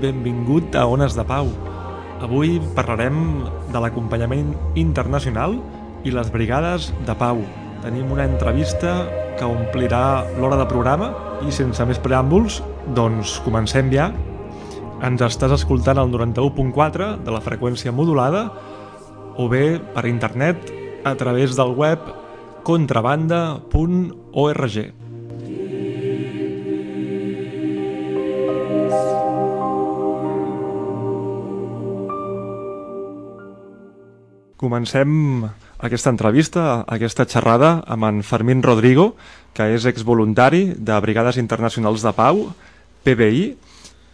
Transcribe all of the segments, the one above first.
benvingut a Ones de Pau. Avui parlarem de l'acompanyament internacional i les brigades de pau. Tenim una entrevista que omplirà l'hora de programa i sense més preàmbuls, doncs comencem ja. Ens estàs escoltant al 91.4 de la freqüència modulada o bé per internet a través del web contrabanda.org. Comencem aquesta entrevista, aquesta xerrada amb en Fermín Rodrigo, que és exvoluntari de Brigades Internacionals de Pau, PBI,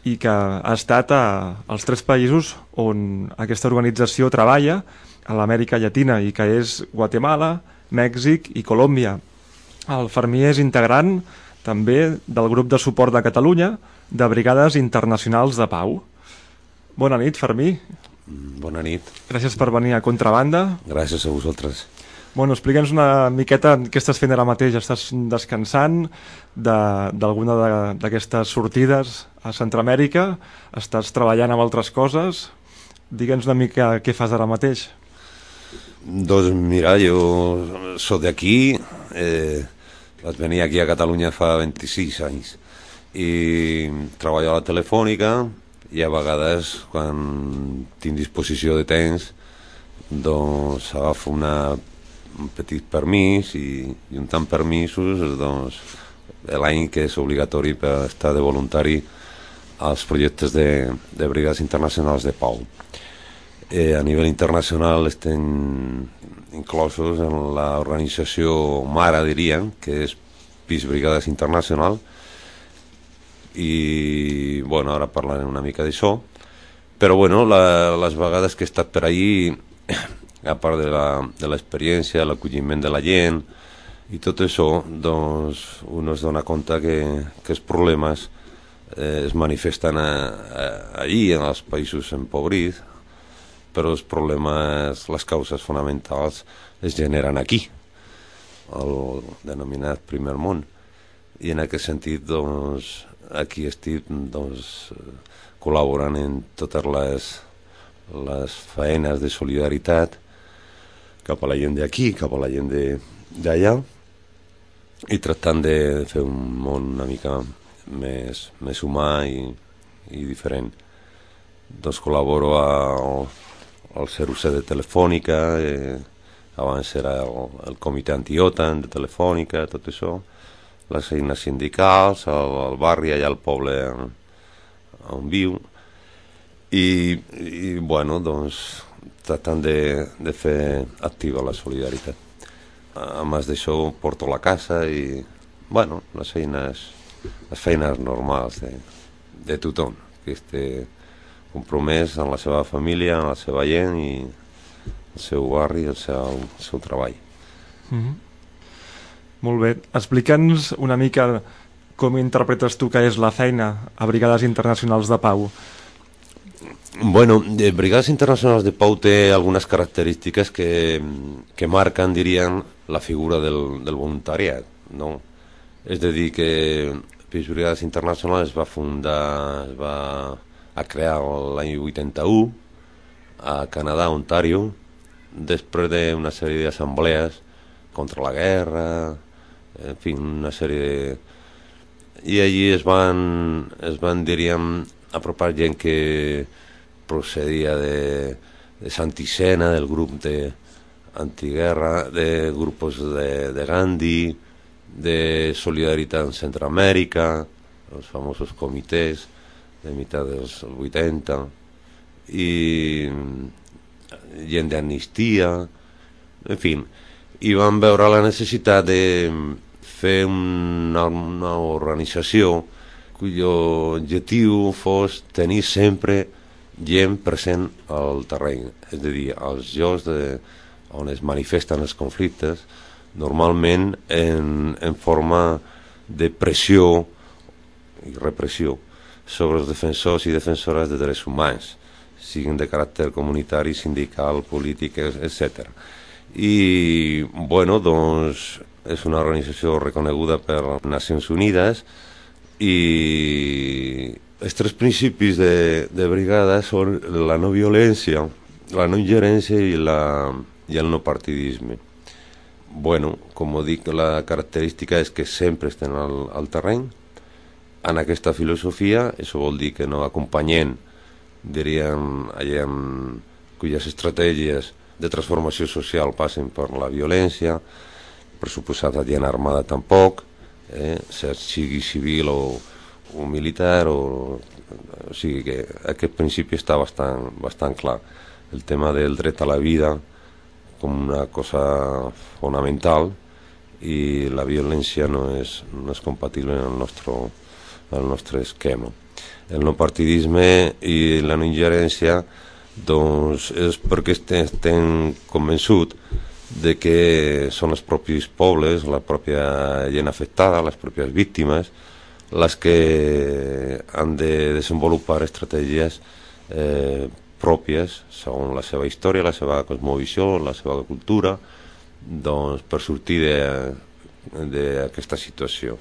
i que ha estat a, als tres països on aquesta organització treballa, a l'Amèrica Llatina, i que és Guatemala, Mèxic i Colòmbia. El Fermí és integrant també del grup de suport de Catalunya de Brigades Internacionals de Pau. Bona nit, Fermí. Bona nit. Gràcies per venir a Contrabanda. Gràcies a vosaltres. Bueno, explica'ns una miqueta què estàs fent ara mateix. Estàs descansant d'alguna d'aquestes sortides a Centroamèrica? Estàs treballant amb altres coses? Digue'ns una mica què fas ara mateix. Doncs mira, jo soc d'aquí, eh, vaig venir aquí a Catalunya fa 26 anys i treballo a la Telefònica, i a vegades quan tinc disposició de temps doncs agafo una, un petit permís i, i un tant permisos doncs l'any que és obligatori per estar de voluntari als projectes de, de brigades internacionals de pau. Eh, a nivell internacional estem inclosos en l'organització mare, dirien, que és PIS Brigades Internacional, i bueno, ara parlarem una mica d'això. Però bueno, la, les vegades que he estat per ahir a part de l'experiència, l'acolliment de la gent i tot això doncs un es dona compte que, que els problemes eh, es manifesten a, a, allí en els països empobrits però els problemes, les causes fonamentals es generen aquí el denominat primer món. I en aquest sentit doncs aquí estic doncs, col·laborant en totes les, les feines de solidaritat cap a la gent d'aquí, cap a la gent d'allà i tractant de fer un món una mica més, més humà i, i diferent. Doncs col·laboro a, al 07 de Telefònica, eh, abans era el, el comitè anti-OTAN de Telefònica, tot això, les eines sindicals, al, al barri, allà al poble on, viu, i, i bueno, doncs, tratant de, de fer activa la solidaritat. A més d'això, porto la casa i, bueno, les eines, les feines normals de, de tothom, que esté compromès en la seva família, en la seva gent i el seu barri, el seu, el seu treball. Mm -hmm. Molt bé. Explica'ns una mica com interpretes tu que és la feina a Brigades Internacionals de Pau. Bueno, Brigades Internacionals de Pau té algunes característiques que, que marquen, dirien, la figura del, del voluntariat, no? És de dir, que Peace Brigades Internacional es va fundar, es va a crear l'any 81 a Canadà, Ontario, després d'una sèrie d'assemblees contra la guerra, en fi, una sèrie de... I allí es van, es van diríem, apropar gent que procedia de, de Santicena, del grup de antiguerra, de grupos de, de Gandhi, de Solidaritat en Centroamèrica, els famosos comitès de mitad dels 80, i gent d'amnistia, en fi, i van veure la necessitat de fer una, una organització cuyo objectiu fos tenir sempre gent present al terreny, és a dir, als llocs de, on es manifesten els conflictes, normalment en, en forma de pressió i repressió sobre els defensors i defensores de drets humans, siguin de caràcter comunitari, sindical, polític, etc. I, bueno, doncs, és una organització reconeguda per Nacions Unides i els tres principis de, de brigada són la no violència, la no ingerència i, la, i el no partidisme. Bueno, com dic, la característica és que sempre estem al, al terreny. En aquesta filosofia, això vol dir que no acompanyem, diríem, allà, cuyes estratègies de transformació social passen per la violència, per suposat la gent armada tampoc, eh, sigui civil o, o militar, o, o sigui que aquest principi està bastant, bastant clar. El tema del dret a la vida, com una cosa fonamental i la violència no és, no és compatible en el nostre, en el nostre esquema. El no partidisme i la no ingerència doncs és perquè estem, estem convençut de que són els propis pobles, la pròpia gent afectada, les pròpies víctimes, les que han de desenvolupar estratègies eh, pròpies, segons la seva història, la seva cosmovisió, la seva cultura, doncs per sortir d'aquesta situació.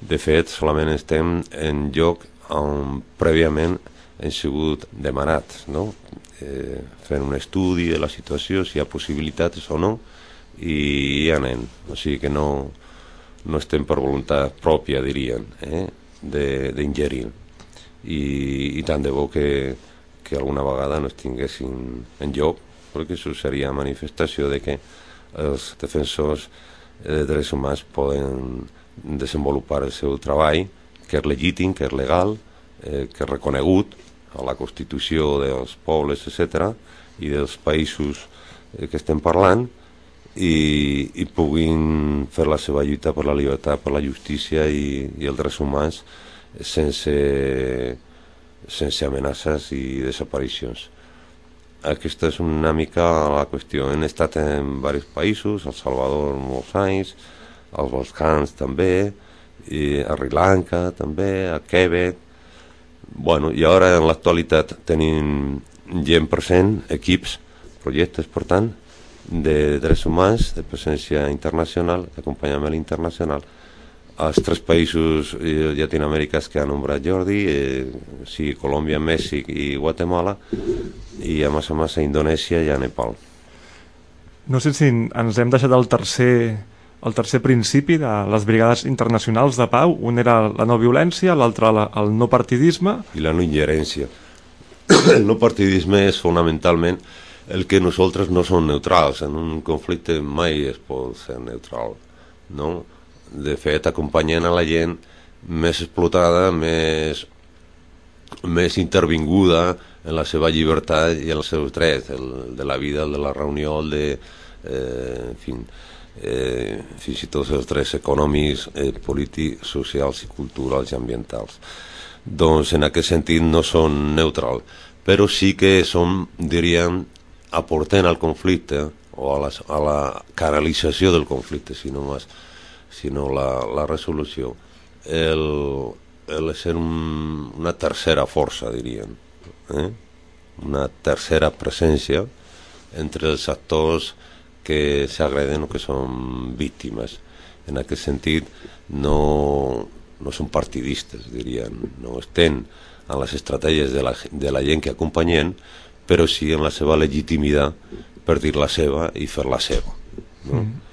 De fet, solament estem en lloc on prèviament hem sigut demanats, no? eh, fent un estudi de la situació, si hi ha possibilitats o no, i hi anem. O sigui que no, no estem per voluntat pròpia, dirien, eh, d'ingerir. I, I tant de bo que, que alguna vegada no es tinguessin en lloc, perquè això seria manifestació de que els defensors de drets humans poden desenvolupar el seu treball, que és legítim, que és legal, eh, que és reconegut a la Constitució dels pobles, etc., i dels països eh, que estem parlant, i, i puguin fer la seva lluita per la llibertat, per la justícia i, i els drets humans sense sense amenaces i desaparicions. Aquesta és una mica la qüestió. Hem estat en diversos països, El Salvador molts anys, als Balcans també, i a Sri Lanka també, a Quebec. Bueno, i ara en l'actualitat tenim gent present, equips, projectes, per tant, de drets humans, de presència internacional, d'acompanyament internacional, als tres països eh, llatinoamericans que ha nombrat Jordi, eh, sigui Colòmbia, Mèxic i Guatemala, i a més a més a Indonèsia i a Nepal. No sé si ens hem deixat el tercer, el tercer principi de les brigades internacionals de pau. Un era la no violència, l'altre el no partidisme. I la no ingerència. El no partidisme és fonamentalment el que nosaltres no som neutrals. En un conflicte mai es pot ser neutral. No? de fet acompanyant a la gent més explotada, més, més intervinguda en la seva llibertat i en els seus drets, el de la vida, el de la reunió, el de... Eh, en fi, eh, fins i tot els drets econòmics, eh, polítics, socials i culturals i ambientals. Doncs en aquest sentit no són neutrals, però sí que són, diríem, aporten al conflicte o a la, a la canalització del conflicte, si no més, sinó la, la resolució, el, el ser un, una tercera força, dirien, eh? una tercera presència entre els actors que s'agreden o que són víctimes. En aquest sentit, no, no són partidistes, dirien, no estem en les estratègies de la, de la gent que acompanyen, però sí en la seva legitimitat per dir la seva i fer la seva. No? Mm.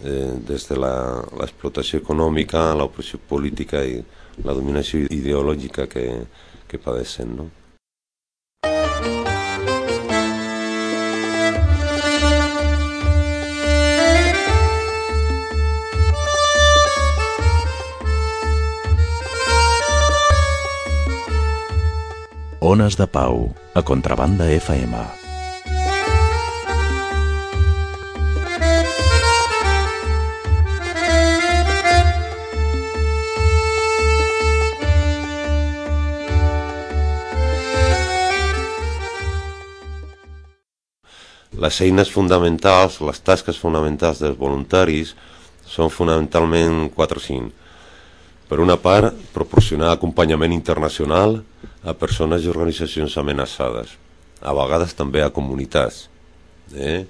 Eh, des de l'explotació econòmica, l'opressió política i la dominació ideològica que, que padecen. No? Ones de Pau, a Contrabanda FM. Les eines fonamentals, les tasques fonamentals dels voluntaris són fonamentalment 4 o 5. Per una part, proporcionar acompanyament internacional a persones i organitzacions amenaçades, a vegades també a comunitats. Eh?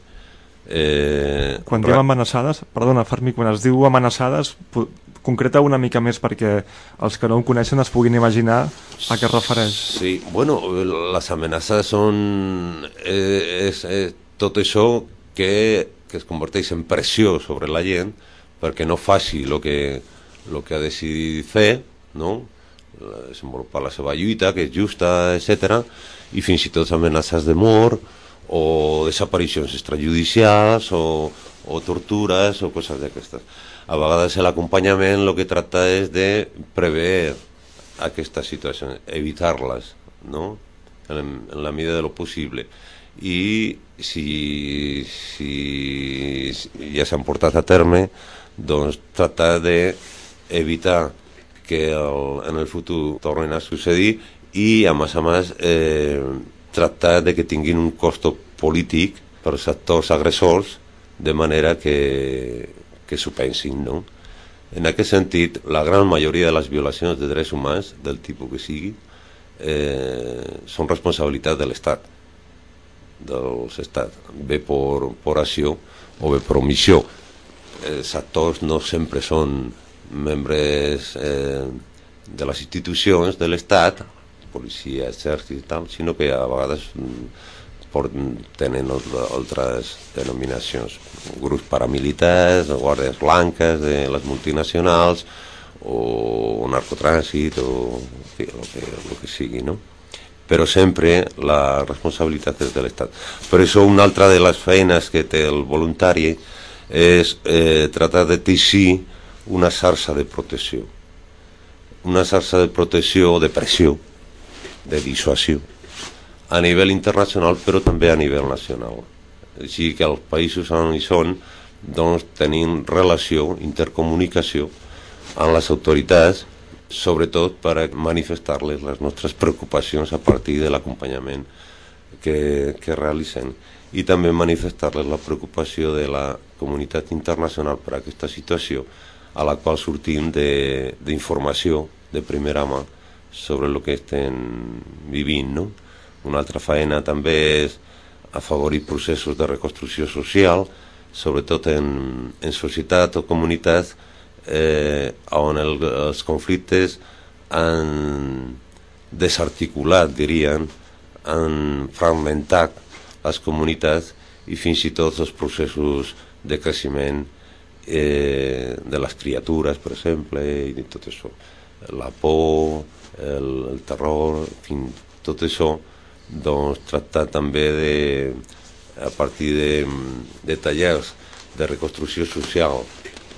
Eh, quan diem amenaçades, perdona Fermi, quan es diu amenaçades, concreta una mica més perquè els que no ho coneixen es puguin imaginar a què es refereix. Sí, bueno, les amenaces són eh, és, és tot això que, que es converteix en pressió sobre la gent perquè no faci el que, lo que ha decidit fer, no? Desenvolupar la seva lluita, que és justa, etc. i fins i tot amenaces de mort o desaparicions extrajudicials o, o tortures o coses d'aquestes. A vegades l'acompanyament el que tracta és de prever aquestes situacions, evitar-les, no? En, en la mida de lo possible. I si, si ja s'han portat a terme, doncs tractar d'evitar que el, en el futur tornen a succeir i a més a més eh, tractar de que tinguin un costo polític per als actors agressors de manera que, que s'ho pensin, no? En aquest sentit, la gran majoria de les violacions de drets humans, del tipus que sigui, eh, són responsabilitat de l'Estat, dels estats, bé per, per acció o bé per omissió. Els actors no sempre són membres eh, de les institucions de l'Estat, policia, exèrcit i tal, sinó que a vegades mm, tenen altres denominacions, grups paramilitars, guàrdies blanques de les multinacionals, o narcotrànsit, o fi, el, que, el que sigui, no? però sempre la responsabilitat és de l'Estat. Per això una altra de les feines que té el voluntari és eh, tratar de teixir una xarxa de protecció. Una xarxa de protecció, de pressió, de dissuasió, a nivell internacional però també a nivell nacional. Així que els països on hi són doncs tenim relació, intercomunicació amb les autoritats, sobretot per manifestar-les les nostres preocupacions a partir de l'acompanyament que, que realitzen i també manifestar-les la preocupació de la comunitat internacional per aquesta situació a la qual sortim d'informació de, de primera mà sobre el que estem vivint. No? Una altra feina també és afavorir processos de reconstrucció social, sobretot en, en societat o comunitat eh, on el, els conflictes han desarticulat, dirien, han fragmentat les comunitats i fins i tot els processos de creixement eh, de les criatures, per exemple, i tot això. La por, el, el terror, fin, tot això, doncs tractar també de, a partir de, de tallers de reconstrucció social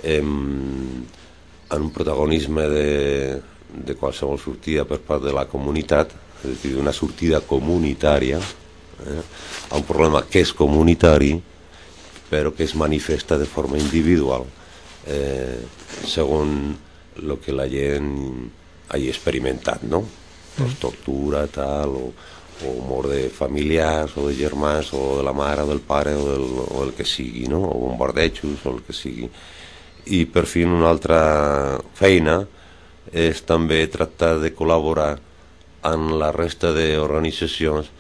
en, en un protagonisme de, de qualsevol sortida per part de la comunitat, és a dir, una sortida comunitària, eh, a un problema que és comunitari, però que es manifesta de forma individual eh, segons el que la gent hagi experimentat, no? Pues, mm. tortura, tal, o, o mort de familiars, o de germans, o de la mare, o del pare, o, del, o el que sigui, no? O bombardejos, o el que sigui. I per fi una altra feina és també tractar de col·laborar amb la resta d'organitzacions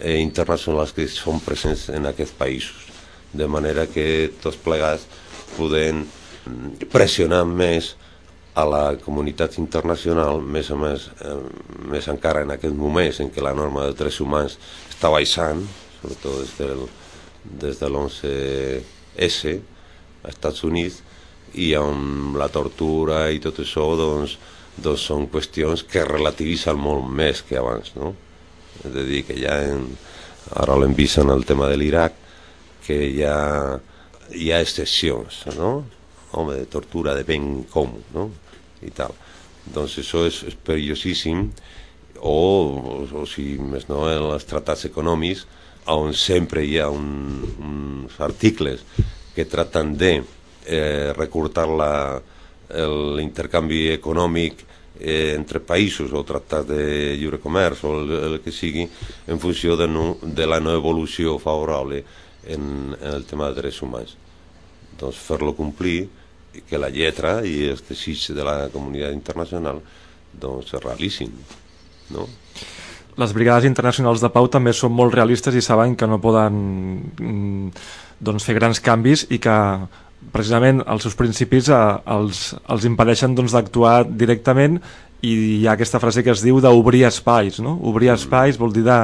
eh, internacionals que són presents en aquests països de manera que tots plegats podem pressionar més a la comunitat internacional, més a més, eh, més encara en aquest moment en què la norma de drets humans està baixant, sobretot des del, des de l'11S als Estats Units, i amb la tortura i tot això, doncs, doncs són qüestions que relativitzen molt més que abans, no? És a dir, que ja en, ara l'hem vist en el tema de l'Iraq, que hi ha, hi ha excepcions, no? Home, de tortura de ben com, no? I tal. Doncs això és, és perillosíssim, o, o, o si més no, en els tractats econòmics, on sempre hi ha un, uns articles que tracten de eh, recortar l'intercanvi econòmic eh, entre països o tractats de lliure comerç o el, el que sigui en funció de, no, de la no evolució favorable en, en el tema de drets humans. Doncs fer-lo complir i que la lletra i els desig de la comunitat internacional doncs es realitzin. No? Les brigades internacionals de pau també són molt realistes i saben que no poden mm, doncs, fer grans canvis i que precisament els seus principis eh, els, els impedeixen doncs, d'actuar doncs, directament i hi ha aquesta frase que es diu d'obrir espais. No? Obrir mm. espais vol dir de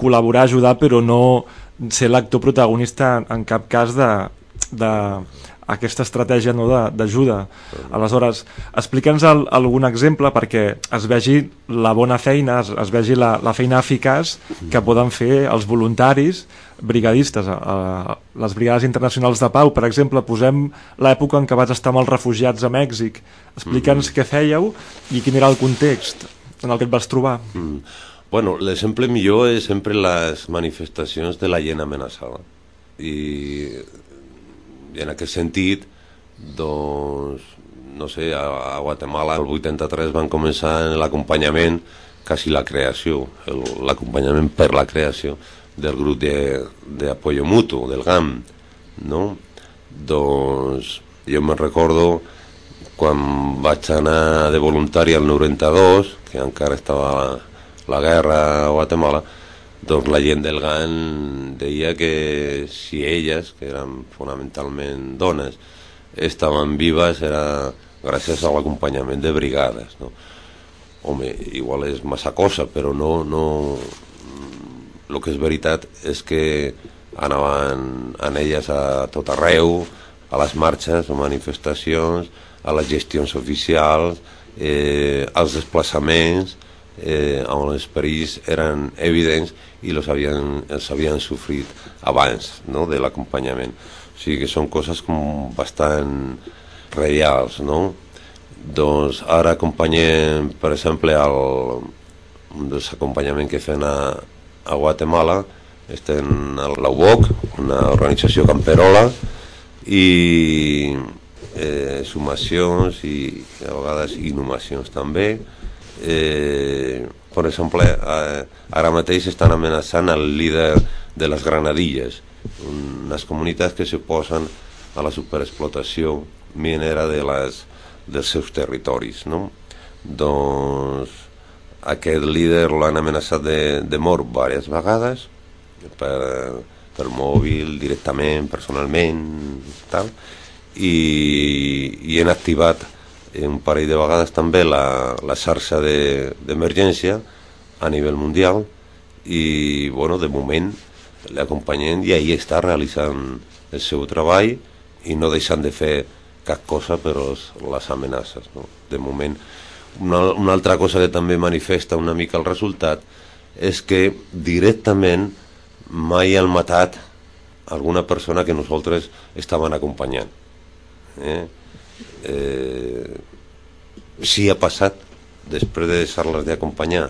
col·laborar, ajudar, però no ser l'actor protagonista en cap cas de, de aquesta estratègia no, d'ajuda. Aleshores, explica'ns algun exemple perquè es vegi la bona feina, es, es vegi la, la feina eficaç que poden fer els voluntaris brigadistes. A, a, les brigades internacionals de pau, per exemple, posem l'època en què vaig estar amb els refugiats a Mèxic. Explica'ns mm. què fèieu i quin era el context en el que et vas trobar. Mm. Bueno, l'exemple millor és sempre les manifestacions de la gent amenaçada. I, i en aquest sentit, doncs, no sé, a, a Guatemala el 83 van començar l'acompanyament, quasi la creació, l'acompanyament per la creació del grup d'apoyo de, mutu, del GAM, no? Doncs jo me'n recordo quan vaig anar de voluntari al 92, que encara estava la guerra a Guatemala, doncs la gent del GAN deia que si elles, que eren fonamentalment dones, estaven vives era gràcies a l'acompanyament de brigades. No? Home, igual és massa cosa, però no, no... El que és veritat és que anaven en elles a tot arreu, a les marxes, a manifestacions, a les gestions oficials, eh, als desplaçaments, eh, on els perills eren evidents i els havien, els havien sofrit abans no? de l'acompanyament. O sigui que són coses com bastant reals, no? Doncs ara acompanyem, per exemple, el, un dels acompanyaments que fem a, a Guatemala, estem a l'UBOC, una organització camperola, i eh, sumacions i a vegades inhumacions també, eh, per exemple, eh, ara mateix estan amenaçant el líder de les Granadilles, unes comunitats que s'oposen a la superexplotació minera de les, dels seus territoris. No? Doncs aquest líder l'han amenaçat de, de mort diverses vegades per, per mòbil, directament, personalment, tal, i, i han activat un parell de vegades també la, la xarxa d'emergència de, a nivell mundial i bueno, de moment l'acompanyem i ahir està realitzant el seu treball i no deixant de fer cap cosa per les, amenaces. No? De moment, una, una altra cosa que també manifesta una mica el resultat és que directament mai han matat alguna persona que nosaltres estàvem acompanyant. Eh? Eh, sí ha passat. Després de deixar-les d'acompanyar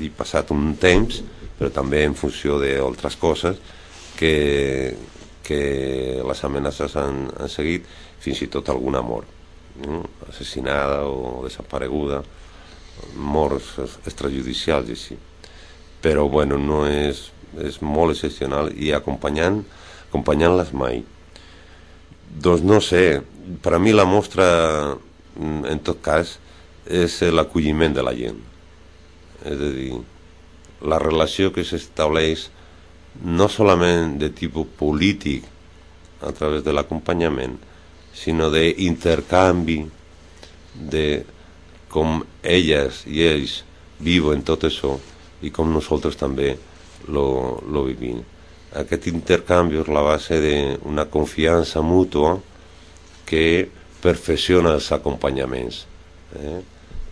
i passat un temps però també en funció d'altres coses que, que les amenaces han, han seguit fins i tot alguna mort no? assassinada o desapareguda morts extrajudicials i així. Però bueno, no és, és molt excepcional i acompanyant acompanyant-les mai doncs no sé, per a mi la mostra, mm, en tot cas, és l'acolliment de la gent. És a dir, la relació que s'estableix no solament de tipus polític a través de l'acompanyament, sinó d'intercanvi de com elles i ells viuen tot això i com nosaltres també lo, lo vivim. Aquest intercanvi és la base d'una confiança mútua que perfecciona els acompanyaments. Eh?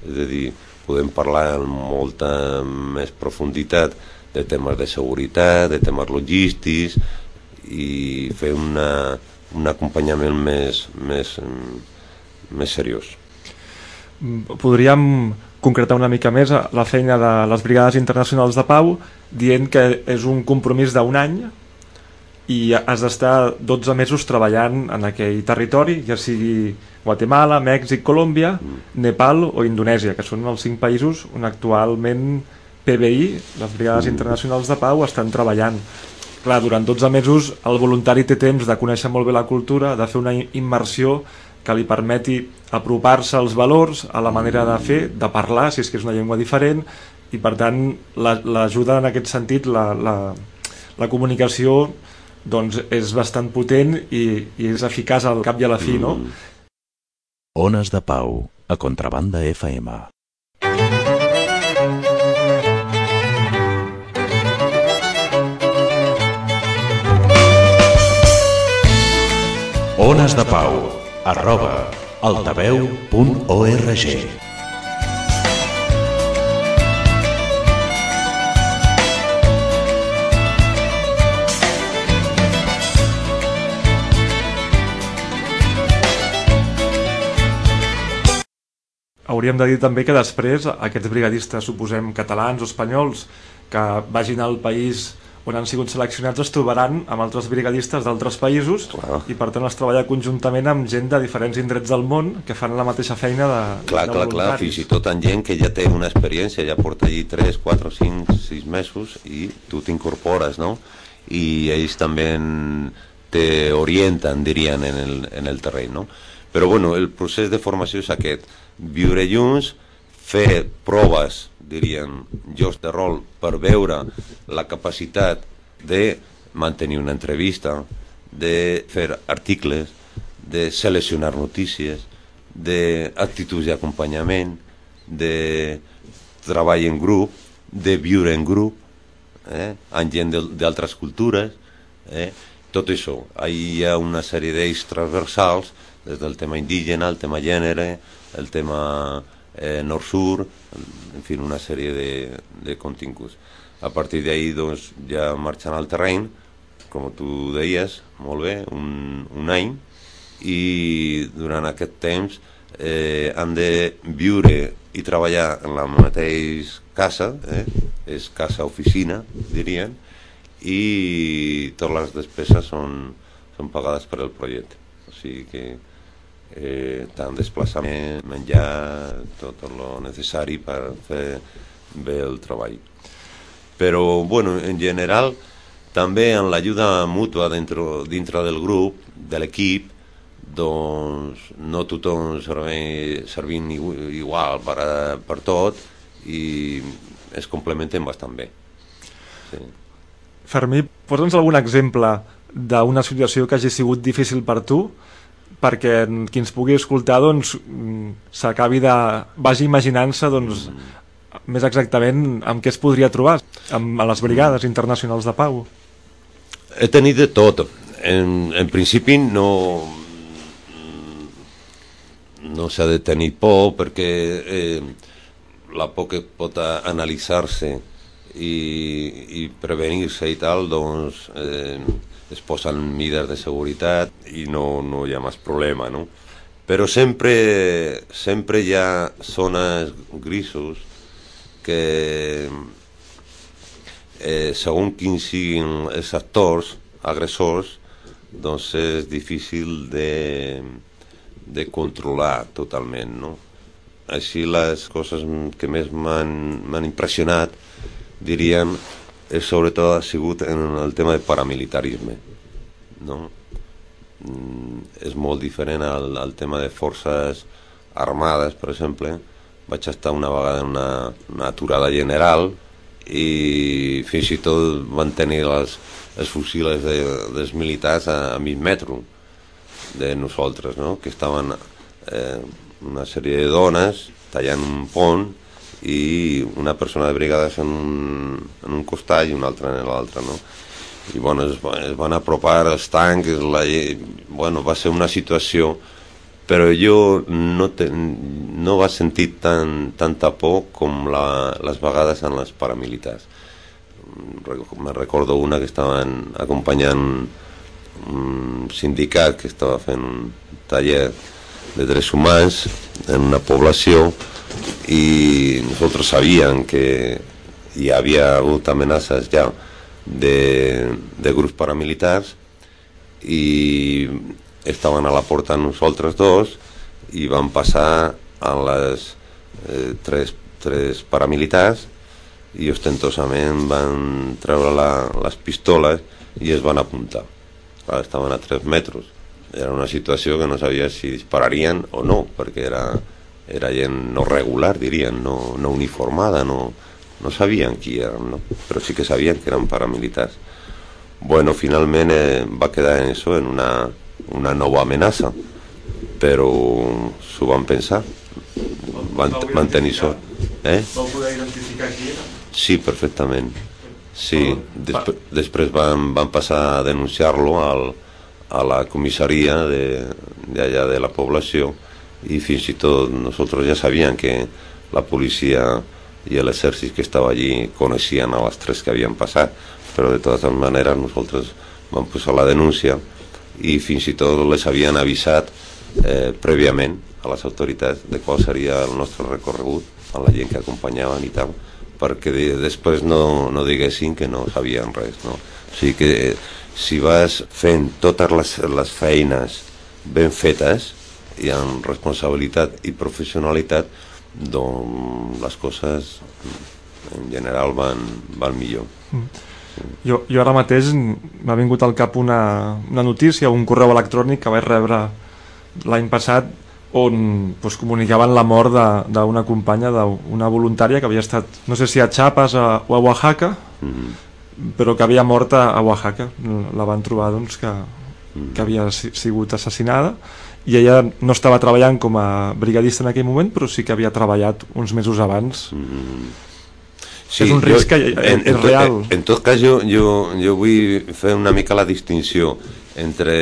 És a dir, podem parlar amb molta més profunditat de temes de seguretat, de temes logístics i fer una, un acompanyament més, més, més seriós. Podríem concretar una mica més la feina de les Brigades Internacionals de Pau dient que és un compromís d'un any i has d'estar 12 mesos treballant en aquell territori, ja sigui Guatemala, Mèxic, Colòmbia, mm. Nepal o Indonèsia, que són els cinc països on actualment PBI, les Brigades mm. Internacionals de Pau, estan treballant. Clar, durant 12 mesos el voluntari té temps de conèixer molt bé la cultura, de fer una immersió que li permeti apropar-se als valors, a la manera de fer, de parlar, si és que és una llengua diferent, i per tant l'ajuda la, en aquest sentit, la, la, la comunicació doncs és bastant potent i, i és eficaç al cap i a la fi, no? Ones de Pau, a Contrabanda FM. Ones de Pau, arroba altaveu.org Hauríem de dir també que després aquests brigadistes, suposem catalans o espanyols, que vagin al país on han sigut seleccionats es trobaran amb altres brigadistes d'altres països clar. i per tant es treballa conjuntament amb gent de diferents indrets del món que fan la mateixa feina de, clar, de clar, clar, fins i tot en gent que ja té una experiència, ja porta allí 3, 4, 5, 6 mesos i tu t'incorpores, no? I ells també te orienten, dirien, en el, en el terreny, no? Però bueno, el procés de formació és aquest, viure junts, fer proves dirien, jocs de rol per veure la capacitat de mantenir una entrevista, de fer articles, de seleccionar notícies, d'actituds d'acompanyament, de treball en grup, de viure en grup, eh? amb gent d'altres cultures, eh? tot això. Hi ha una sèrie d'eix transversals, des del tema indígena, el tema gènere, el tema eh, nord-sur, en fi, una sèrie de, de continguts. A partir d'ahir doncs, ja marxant al terreny, com tu deies, molt bé, un, un any, i durant aquest temps eh, han de viure i treballar en la mateixa casa, eh? és casa-oficina, dirien, i totes les despeses són, són pagades per el projecte. O sigui que eh, tant desplaçament, menjar, tot el necessari per fer bé el treball. Però, bueno, en general, també en l'ajuda mútua dintre, dintre del grup, de l'equip, doncs no tothom servei, servint igual per, a, per tot i es complementen bastant bé. Sí. Fermí, posa'ns algun exemple d'una situació que hagi sigut difícil per tu perquè qui ens pugui escoltar doncs, s'acabi de... vagi imaginant-se doncs, més exactament amb què es podria trobar amb, a les brigades internacionals de pau. He tenit de tot. En, en principi no no s'ha de tenir por perquè eh, la por que pot analitzar-se i, i prevenir-se i tal, doncs eh, es posen mides de seguretat i no, no hi ha més problema, no? Però sempre, sempre hi ha zones grisos que eh, segons quins siguin els actors, agressors, doncs és difícil de, de controlar totalment, no? Així les coses que més m'han impressionat, diríem, és sobretot ha sigut en el tema de paramilitarisme. No? Mm, és molt diferent al, al tema de forces armades, per exemple. Vaig estar una vegada en una, una aturada general i fins i tot van tenir les, les fusiles de, dels militars a, a mig metro de nosaltres, no? que estaven eh, una sèrie de dones tallant un pont i una persona de brigades en un, en un costat i una altra en l'altre, no? I bueno, es, es van apropar els tancs, la, bueno, va ser una situació però jo no, te, no va sentir tan, tanta por com la, les vegades en les paramilitars. Me recordo una que estaven acompanyant un sindicat que estava fent un taller de drets humans en una població i nosaltres sabíem que hi havia hagut amenaces ja de, de grups paramilitars i estaven a la porta nosaltres dos i van passar a les eh, tres, tres paramilitars i ostentosament van treure la, les pistoles i es van apuntar. Estaven a 3 metres. Era una situació que no sabia si dispararien o no, perquè era, era gent no regular, dirien, no, no uniformada, no, no sabien qui eren, no? però sí que sabien que eren paramilitars. Bueno, finalment eh, va quedar en això, en una, una nova amenaça, però s'ho van pensar, van, van tenir sort. Eh? Vau poder identificar qui era? Sí, perfectament. Sí, Desp després van, van passar a denunciar-lo a la comissaria d'allà de, de la població i fins i tot nosaltres ja sabíem que la policia i l'exèrcit que estava allí coneixien a les tres que havien passat, però de totes maneres nosaltres vam posar la denúncia i fins i tot les havien avisat eh, prèviament a les autoritats de qual seria el nostre recorregut a la gent que acompanyaven i tal perquè de, després no, no diguessin que no sabien res no? o sigui que eh, si vas fent totes les, les feines ben fetes i amb responsabilitat i professionalitat doncs les coses en general van, van millor mm. Jo, jo ara mateix m'ha vingut al cap una, una notícia, un correu electrònic que vaig rebre l'any passat on pues, comunicaven la mort d'una companya, d'una voluntària que havia estat, no sé si a Chiapas o a Oaxaca, mm -hmm. Però que havia mort a Oaxaca. La van trobar doncs, que, mm. que havia sigut assassinada i ella no estava treballant com a brigadista en aquell moment, però sí que havia treballat uns mesos abans. Mm -hmm Sí, és un risc jo, que és en real. En, en tot cas, jo, jo, jo vull fer una mica la distinció entre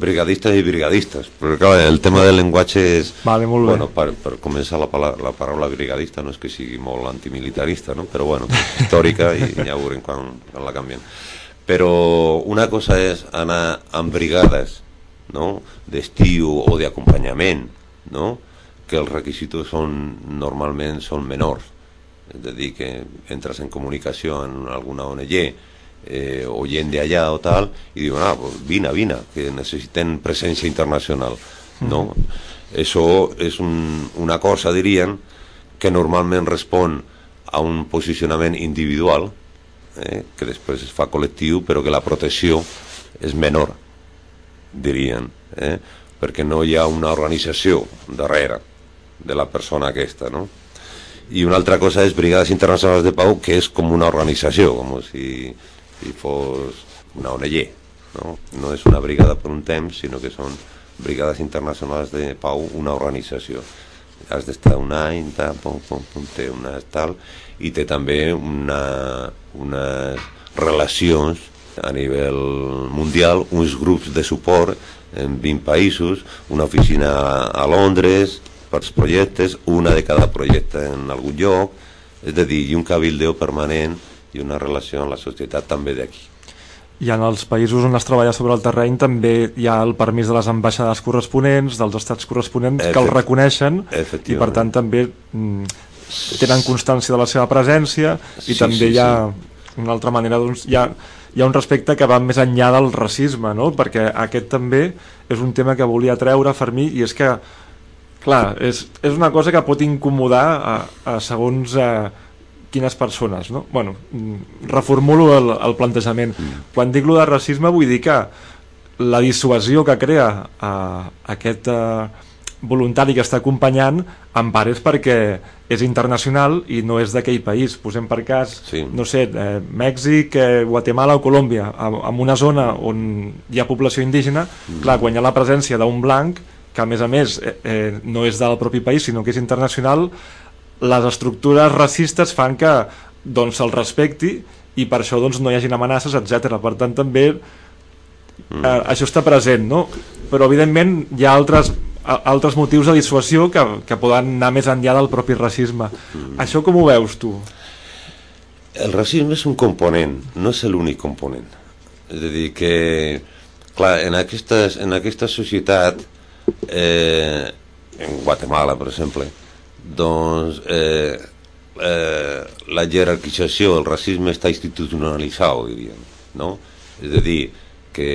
brigadistes i brigadistes, perquè clar, el tema del llenguatge és... Vale, molt bé. Bueno, per, per començar la, la paraula brigadista no és que sigui molt antimilitarista, no? però bueno, històrica i ja veurem quan, quan la canvien. Però una cosa és anar amb brigades no? d'estiu o d'acompanyament, no? que els requisits són, normalment són menors és a dir, que entres en comunicació en alguna ONG eh, o gent d'allà o tal i diuen, ah, pues vine, vine, que necessiten presència internacional no? Mm. Això és un, una cosa, dirien, que normalment respon a un posicionament individual eh, que després es fa col·lectiu però que la protecció és menor dirien eh, perquè no hi ha una organització darrere de la persona aquesta no? i una altra cosa és Brigades Internacionals de Pau, que és com una organització, com si, si fos una ONG. No? no és una brigada per un temps, sinó que són Brigades Internacionals de Pau, una organització. Has d'estar un any, tal, pum, pum, pum, té una tal, i té també una, unes relacions a nivell mundial, uns grups de suport en 20 països, una oficina a Londres, per projectes, una de cada projecte en algun lloc, és a dir, i un cabildeo permanent i una relació amb la societat també d'aquí. I en els països on es treballa sobre el terreny també hi ha el permís de les ambaixades corresponents, dels estats corresponents, que el reconeixen i per tant també mm, tenen constància de la seva presència i sí, també sí, hi ha sí. una altra manera, doncs, hi ha, hi ha un respecte que va més enllà del racisme, no? perquè aquest també és un tema que volia treure Fermí i és que Clar, és, és una cosa que pot incomodar a, a segons a, quines persones, no? Bueno, mm, reformulo el, el plantejament. Mm. Quan dic lo de racisme vull dir que la dissuasió que crea a, aquest, a, voluntari que està acompanyant en part és perquè és internacional i no és d'aquell país. Posem per cas, Sí. no sé, eh, Mèxic, eh, Guatemala o Colòmbia, en una zona on hi ha població indígena, Mm. clar, quan hi ha la presència d'un blanc, que a més a més eh, eh, no és del propi país, sinó que és internacional, les estructures racistes fan que doncs se'l respecti i per això doncs, no hi hagin amenaces, etc. Per tant, també Mm. eh, això està present, no? Però, evidentment, hi ha altres, a- altres motius de dissuasió que, que poden anar més enllà del propi racisme. Mm. Això com ho veus, tu? El racisme és un component, no és l'únic component. És a dir, que, clar, en aquesta, en aquesta societat, eh, en Guatemala, per exemple, doncs eh, eh, la jerarquització del racisme està institucionalitzat, diríem, no? És a dir, que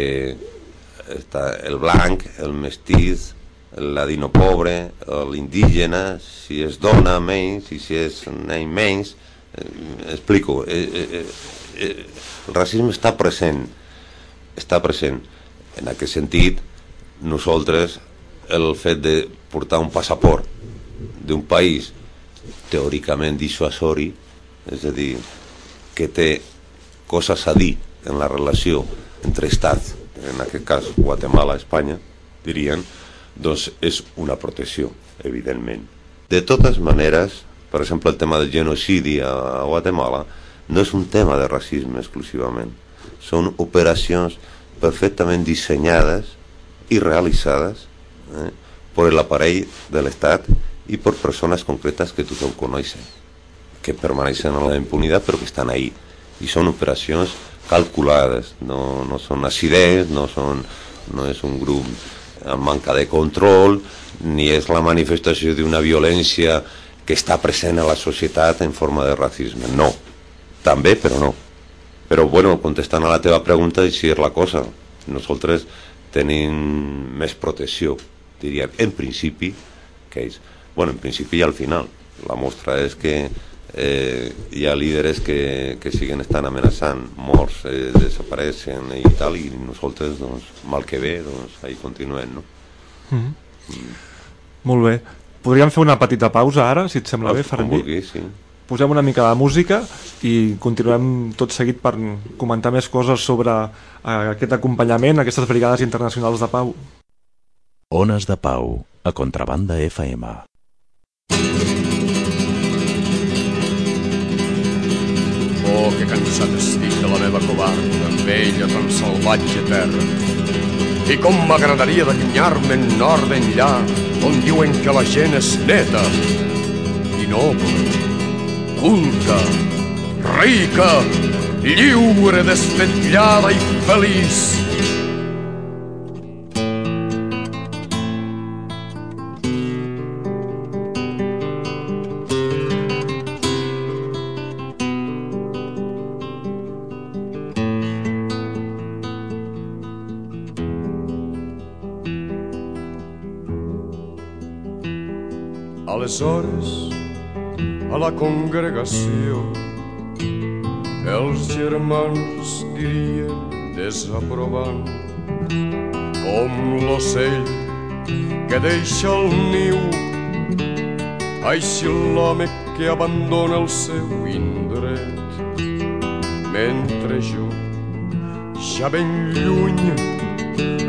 està el blanc, el mestiz, el ladino pobre, l'indígena, si és dona menys, i si és nen menys, eh, explico, eh, eh, eh, el racisme està present, està present. En aquest sentit, nosaltres, el fet de portar un passaport d'un país teòricament dissuasori, és a dir, que té coses a dir en la relació entre estats, en aquest cas Guatemala, Espanya, dirien, doncs és una protecció, evidentment. De totes maneres, per exemple, el tema del genocidi a Guatemala no és un tema de racisme exclusivament. Són operacions perfectament dissenyades i realitzades eh, per l'aparell de l'Estat i per persones concretes que tothom coneix, que permaneixen en la impunitat però que estan ahí. I són operacions calculades, no, no són accidents, no, són, no és un grup amb manca de control, ni és la manifestació d'una violència que està present a la societat en forma de racisme. No. També, però no. Però, bueno, contestant a la teva pregunta, així és la cosa. Nosaltres tenim més protecció, diríem, en principi, que ells. Bueno, en principi i al final. La mostra és que eh, hi ha líderes que, que siguen estan amenaçant morts, eh, desapareixen i tal, i nosaltres, doncs, mal que bé, doncs, ahí continuem, no? Molt bé. Podríem fer una petita pausa ara, si et sembla bé, Com Fermí? vulguis, sí. Posem una mica de música i continuem tot seguit per comentar més coses sobre eh, aquest acompanyament, aquestes brigades internacionals de pau. Ones de Pau, a Contrabanda FM. Oh, que cansat estic de la meva covarda, vella tan salvatge terra. I com m'agradaria d'allunyar-me en nord enllà, on diuen que la gent és neta i noble, culta, rica, lliure, desvetllada i feliç. Aleshores, a la congregació, els germans dirien desaprovant com l'ocell que deixa el niu. Així l'home que abandona el seu indret mentre jo ja ben lluny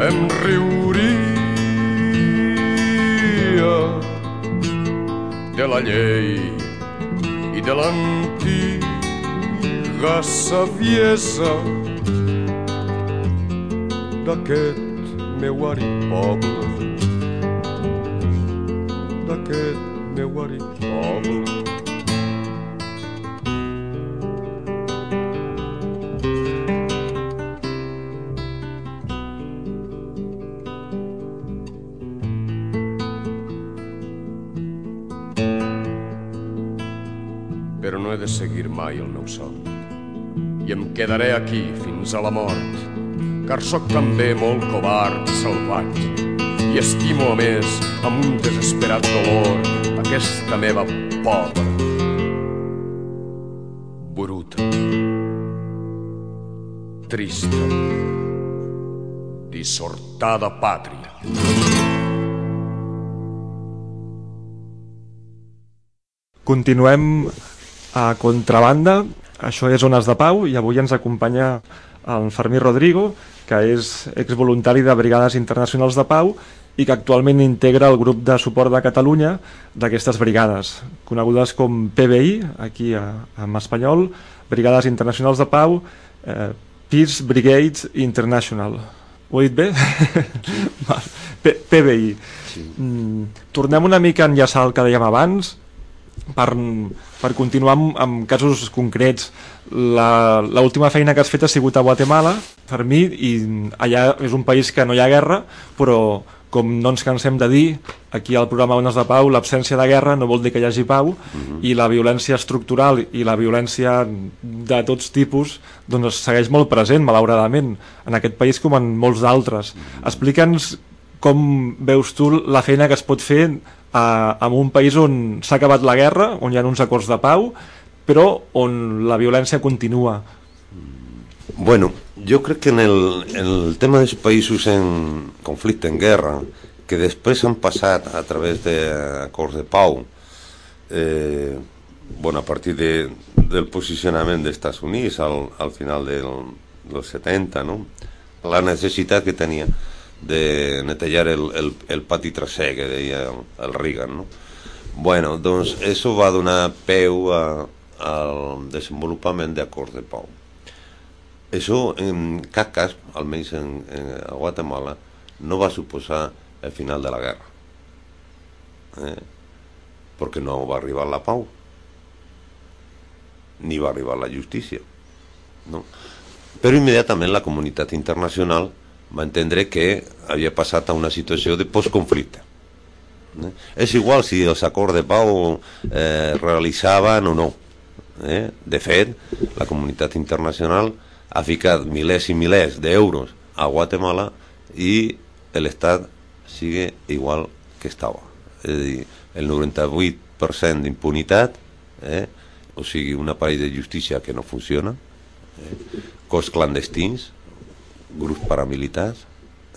em riuria de la llei i de l'antiga saviesa d'aquest meu arit poble d'aquest meu arit poble mai el meu sol. I em quedaré aquí fins a la mort, car sóc també molt covard, salvat. I estimo, a més, amb un desesperat dolor, aquesta meva pobra, bruta, trista, dissortada pàtria. Continuem a Contrabanda, això és Ones de Pau i avui ens acompanya el Fermí Rodrigo, que és exvoluntari de Brigades Internacionals de Pau i que actualment integra el grup de suport de Catalunya d'aquestes brigades, conegudes com PBI, aquí a, en espanyol, Brigades Internacionals de Pau, eh, Peace Brigades International. Ho he dit bé? Sí. PBI. Sí. Mm, tornem una mica a enllaçar el que dèiem abans, per, per continuar amb, amb casos concrets l'última feina que has fet ha sigut a Guatemala per mi i allà és un país que no hi ha guerra però com no ens cansem de dir aquí al programa Ones de Pau l'absència de guerra no vol dir que hi hagi pau uh mhm. -huh. i la violència estructural i la violència de tots tipus doncs segueix molt present malauradament en aquest país com en molts d'altres mhm. explica'ns com veus tu la feina que es pot fer en un país on s'ha acabat la guerra, on hi ha uns acords de pau, però on la violència continua. Bueno, jo crec que en el, en el tema dels països en conflicte, en guerra, que després han passat a través d'acords de pau, eh, bueno, a partir de, del posicionament dels Estats Units al, al final del, dels 70, no? la necessitat que tenia de netejar el, el, el pati traser que deia el, el Reagan no? bueno, doncs això va donar peu a, al desenvolupament d'acords de pau això en cap cas almenys en, en, a Guatemala no va suposar el final de la guerra eh? perquè no va arribar la pau ni va arribar la justícia no? però immediatament la comunitat internacional va entendre que havia passat a una situació de postconflicte. Eh? És igual si els acords de pau eh, realitzaven o no. Eh? De fet, la comunitat internacional ha ficat milers i milers d'euros a Guatemala i l'Estat sigue igual que estava. És a dir, el 98% d'impunitat, eh? o sigui, un aparell de justícia que no funciona, eh? cos clandestins, grups paramilitars.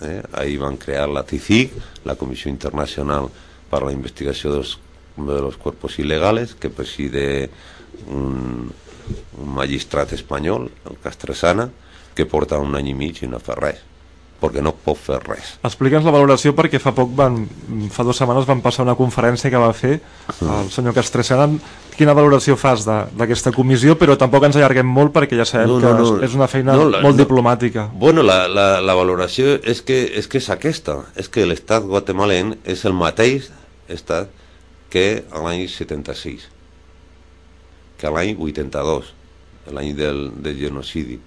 Eh? Ahir van crear la TICIC, la Comissió Internacional per a la Investigació dels, de los Cuerpos Ilegales, que preside un, un magistrat espanyol, el Castresana, que porta un any i mig i no fa res perquè no pot fer res. Explica'ns la valoració perquè fa poc van, fa dues setmanes van passar una conferència que va fer el senyor Castresana. Quina valoració fas d'aquesta comissió? Però tampoc ens allarguem molt perquè ja sabem no, no, no, que és una feina no, la, molt no, diplomàtica. Bueno, la, la, la valoració és que, és que és aquesta, és que l'estat guatemalent és el mateix estat que l'any 76, que l'any 82, l'any del, del genocidi.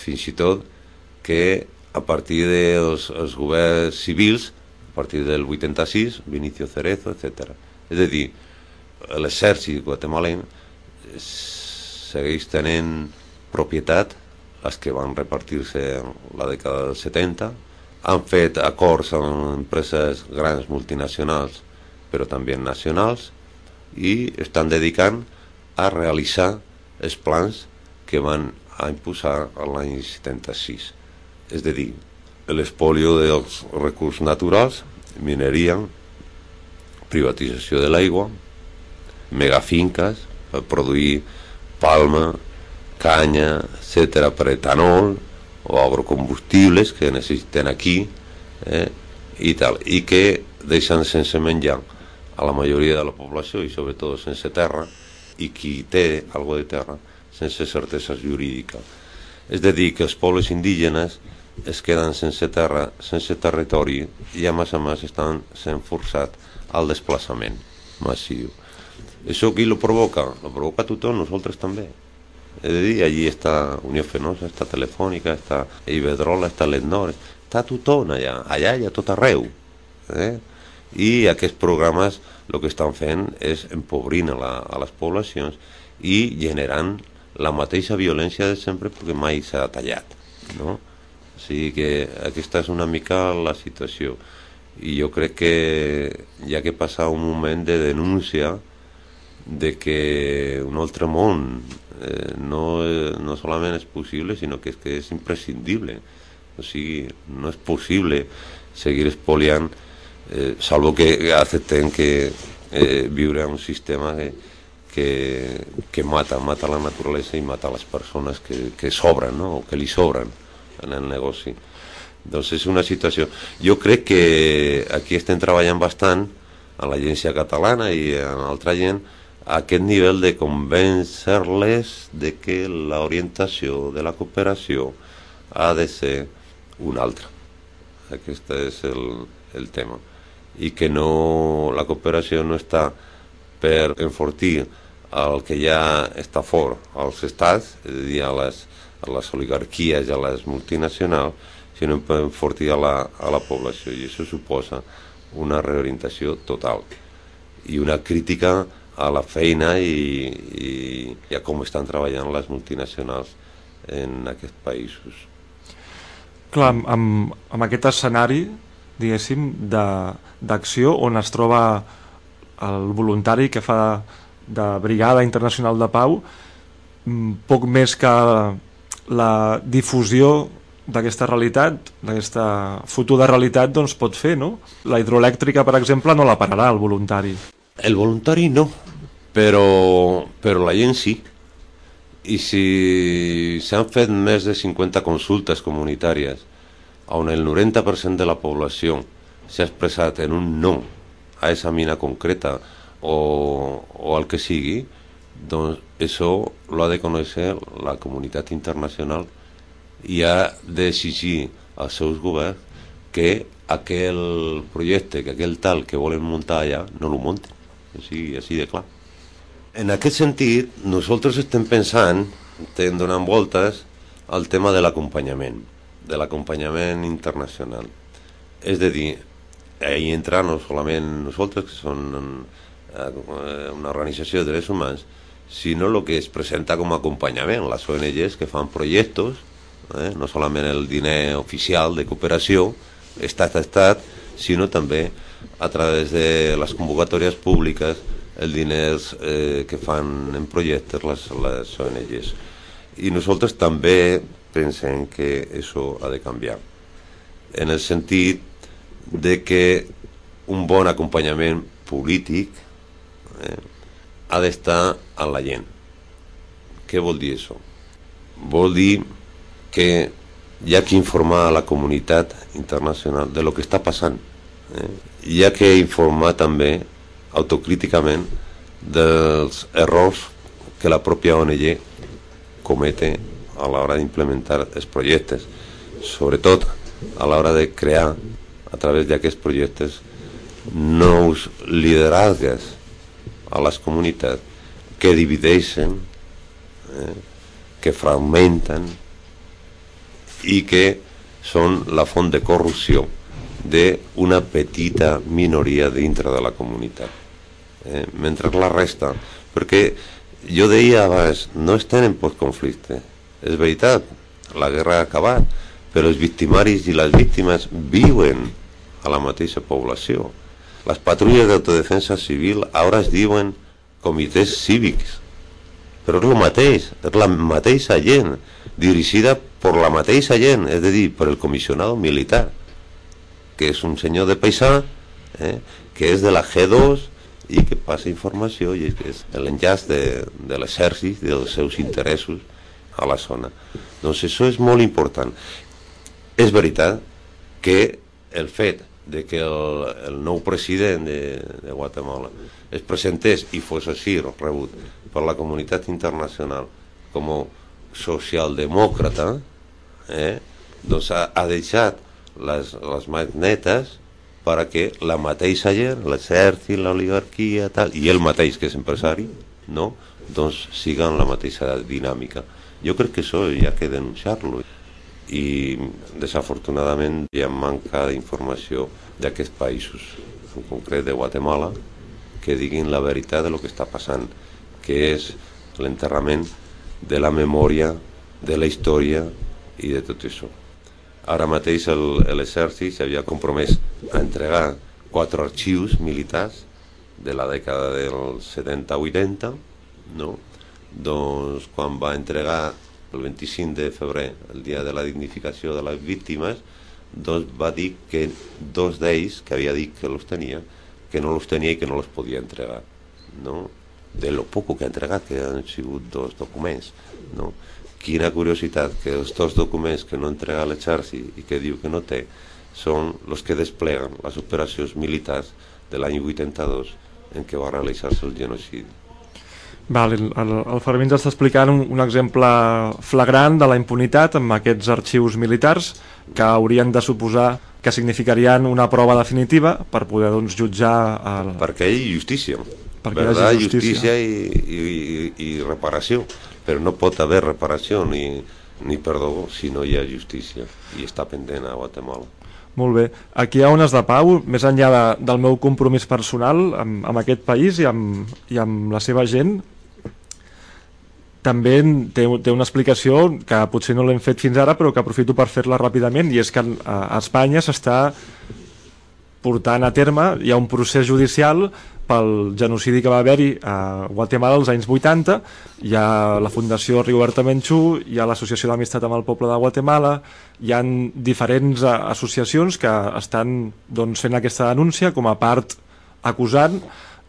Fins i tot que a partir dels els governs civils, a partir del 86, Vinicio Cerezo, etc. És a dir, l'exèrcit guatemalent segueix tenint propietat, les que van repartir-se en la dècada dels 70, han fet acords amb empreses grans multinacionals, però també nacionals, i estan dedicant a realitzar els plans que van a imposar l'any 76 és a dir, l'espolio dels recursos naturals, mineria, privatització de l'aigua, megafinques per produir palma, canya, etc per etanol o agrocombustibles que necessiten aquí eh, i tal, i que deixen sense menjar a la majoria de la població i sobretot sense terra i qui té algo de terra sense certesa jurídica. És a dir, que els pobles indígenes es queden sense terra, sense territori i a més a més estan sent forçat al desplaçament massiu. Això qui lo provoca? Lo provoca tothom, nosaltres també. És a dir, allí està Unió Fenosa, està Telefònica, està Iberdrola, està l'Etnor, està tothom allà, allà i a tot arreu. Eh? I aquests programes el que estan fent és empobrint a, la, a les poblacions i generant la mateixa violència de sempre perquè mai s'ha tallat. No? O sigui que aquesta és una mica la situació. I jo crec que hi ha que passar un moment de denúncia de que un altre món eh, no, no solament és possible, sinó que és, que és imprescindible. O sigui, no és possible seguir espoliant, eh, salvo que acceptem que eh, viure un sistema que, que, que mata, mata la naturalesa i mata les persones que, que sobren, no? o que li sobren en el negoci. Doncs és una situació... Jo crec que aquí estem treballant bastant a l'agència catalana i en altra gent a aquest nivell de convèncer-les de que l'orientació de la cooperació ha de ser una altra. Aquest és el, el tema. I que no, la cooperació no està per enfortir el que ja està fort als estats, és a dir, a les, a les oligarquies i a les multinacionals, sinó per enfortir a la, a la població. I això suposa una reorientació total i una crítica a la feina i, i, i a com estan treballant les multinacionals en aquests països. Clar, amb, amb aquest escenari, diguéssim, d'acció on es troba el voluntari que fa de Brigada Internacional de Pau, mm, poc més que la difusió d'aquesta realitat, d'aquesta futura realitat, doncs pot fer, no? La hidroelèctrica, per exemple, no la pararà el voluntari. El voluntari no, però, però la gent sí. I si s'han fet més de 50 consultes comunitàries on el 90% de la població s'ha expressat en un no a esa mina concreta o, o al que sigui, doncs això lo ha de conèixer la comunitat internacional i ha d'exigir als seus governs que aquell projecte, que aquell tal que volen muntar allà, no lo munten. Així, així de clar. En aquest sentit, nosaltres estem pensant, estem donant voltes al tema de l'acompanyament, de l'acompanyament internacional. És de dir, hi entra no solament nosaltres, que són eh, una organització de drets humans, sinó el que es presenta com a acompanyament, les ONGs que fan projectes, eh, no solament el diner oficial de cooperació, estat a estat, sinó també a través de les convocatòries públiques els diners eh, que fan en projectes les, les ONGs. I nosaltres també pensem que això ha de canviar. En el sentit de que un bon acompanyament polític eh, ha d'estar a la gent. Què vol dir això? Vol dir que hi ha que informar a la comunitat internacional de lo que està passant. Eh? Hi ha que informar també autocríticament dels errors que la pròpia ONG comete a l'hora d'implementar els projectes, sobretot a l'hora de crear a través d'aquests projectes nous lideratges a les comunitats que divideixen, eh, que fragmenten i que són la font de corrupció d'una petita minoria dintre de la comunitat. Eh, mentre la resta perquè jo deia abans no estem en postconflicte. És veritat, la guerra ha acabat però els victimaris i les víctimes viuen a la mateixa població les patrulles d'autodefensa civil ara es diuen comitès cívics però és el mateix, és la mateixa gent dirigida per la mateixa gent, és a dir, per el comissionat militar, que és un senyor de paisà, eh, que és de la G2 i que passa informació i és l'enllaç de, de l'exèrcit dels seus interessos a la zona. Doncs això és molt important. És veritat que el fet de que el, el nou president de, de Guatemala es presentés i fos així rebut per la comunitat internacional com a socialdemòcrata, eh, doncs ha, ha deixat les, les mans netes per a que la mateixa gent, l'exèrcit, l'oligarquia i el mateix que és empresari, no? doncs siguen la mateixa dinàmica. Jo crec que això hi ha que denunciar-lo i desafortunadament hi ha manca d'informació d'aquests països, en concret de Guatemala, que diguin la veritat de lo que està passant, que és l'enterrament de la memòria, de la història i de tot això. Ara mateix l'exèrcit s'havia compromès a entregar quatre arxius militars de la dècada dels 70-80, no? doncs quan va entregar el 25 de febrer, el dia de la dignificació de les víctimes, doncs va dir que dos d'ells, que havia dit que els tenia, que no els tenia i que no els podia entregar. No? de lo poco que ha entregat, que han sigut dos documents, no? Quina curiositat que els dos documents que no ha entregat l'exèrcit i que diu que no té són els que despleguen les operacions militars de l'any 82 en què va realitzar-se el genocidi. Val, el, el, Fermín ens està explicant un, un exemple flagrant de la impunitat amb aquests arxius militars que haurien de suposar que significarien una prova definitiva per poder doncs, jutjar... El... Perquè hi ha justícia. Perquè hi Verdad, hagi justícia. justícia i, i, i, i reparació. Però no pot haver reparació ni, ni perdó si no hi ha justícia. I està pendent a Guatemala. Molt bé. Aquí a Ones de Pau, més enllà de, del meu compromís personal amb, amb aquest país i amb, i amb la seva gent, també té, té una explicació que potser no l'hem fet fins ara però que aprofito per fer-la ràpidament i és que a, Espanya s'està portant a terme, hi ha un procés judicial pel genocidi que va haver-hi a Guatemala als anys 80, hi ha la Fundació Rigoberta Menchú, hi ha l'Associació d'Amistat amb el Poble de Guatemala, hi han diferents associacions que estan doncs, fent aquesta denúncia com a part acusant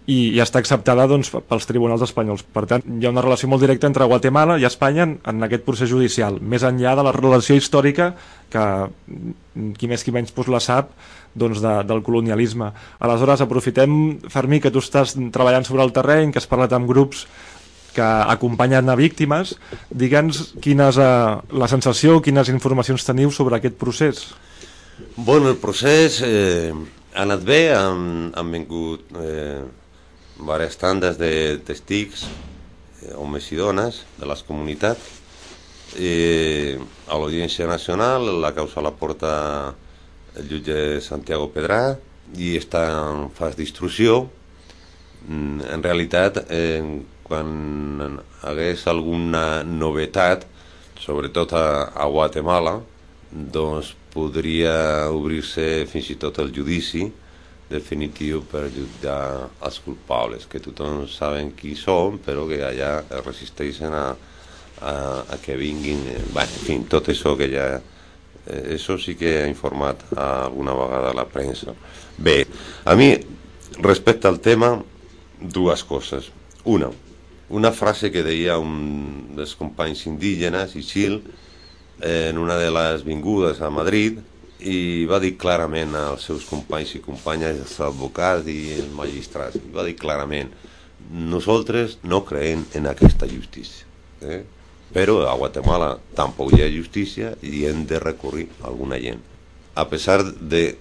i, i està acceptada doncs, pels tribunals espanyols. Per tant, hi ha una relació molt directa entre Guatemala i Espanya en, en aquest procés judicial, més enllà de la relació històrica que mm, qui més qui menys pues, la sap doncs, de, del colonialisme. Aleshores, aprofitem, Fermí, que tu estàs treballant sobre el terreny, que has parlat amb grups que acompanyen a víctimes, digue'ns quina és eh, la sensació, quines informacions teniu sobre aquest procés. Bueno, el procés eh, ha anat bé, han, han vingut eh, diverses tandes de testics, eh, homes i dones, de les comunitats. Eh, a l'Audiència Nacional la causa la porta el jutge Santiago Pedrà i està en fase d'instrucció. Mm, En realitat, eh, quan hagués alguna novetat, sobretot a, a Guatemala, doncs podria obrir-se fins i tot el judici definitiu per jutjar els culpables, que tothom saben qui són, però que allà es resisteixen a, a, a que vinguin... Eh, bé, en fi, tot això que ja... Eh, això sí que ha informat alguna vegada la premsa. Bé, a mi, respecte al tema, dues coses. Una, una frase que deia un dels companys indígenes, Isil, en una de les vingudes a Madrid, i va dir clarament als seus companys i companyes, els advocats i els magistrats, va dir clarament, nosaltres no creem en aquesta justícia. Eh? Però a Guatemala tampoc hi ha justícia i hem de recurrir a alguna gent. A pesar de